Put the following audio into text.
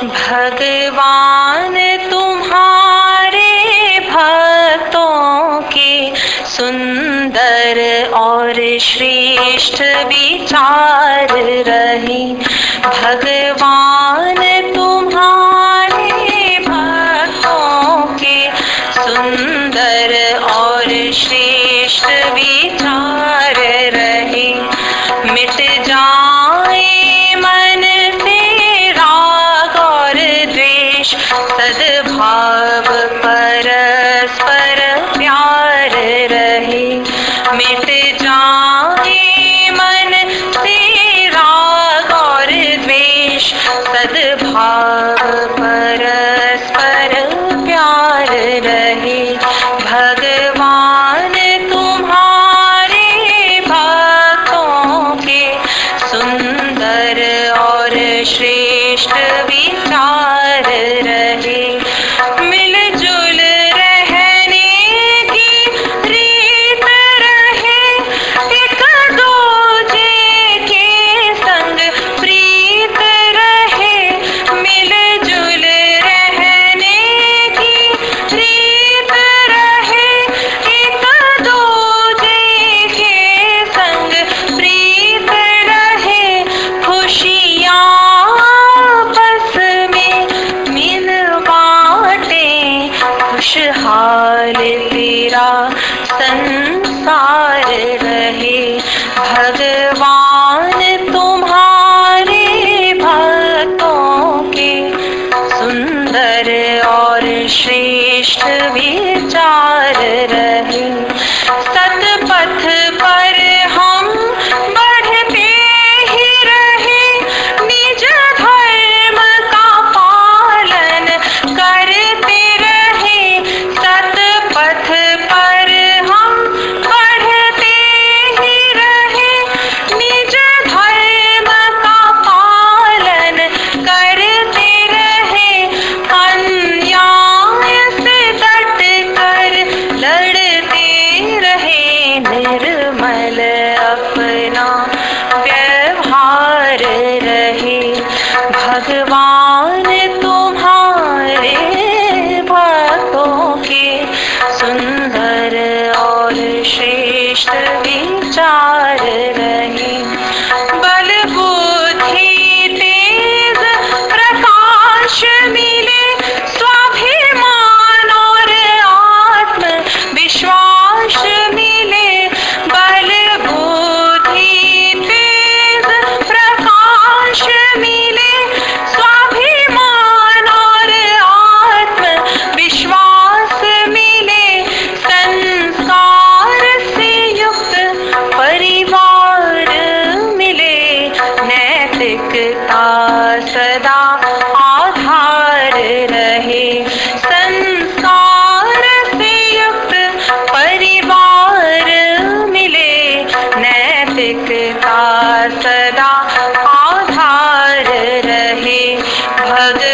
भगवान, तुम्हारे भक्तों के सुंदर और श्रेष्ठ विचार रही। भगवान, तुम्हारे भक्तों के सुंदर और श्रेष्ठ विचार मन से राग और द्वेष, सद्भाव परस्पर प्यार रहे भगवान, तुम्हारे भक्तों के सुंदर और श्रेष्ठ विचार रहे। भगवान तुम्हारे भक्तों के सुंदर और श्रेष्ठ विचार रहे। भगवान तुम्हारे भक्तों के सुंदर और श्रेष्ठ विचार रहे। सदा आधार रहे भग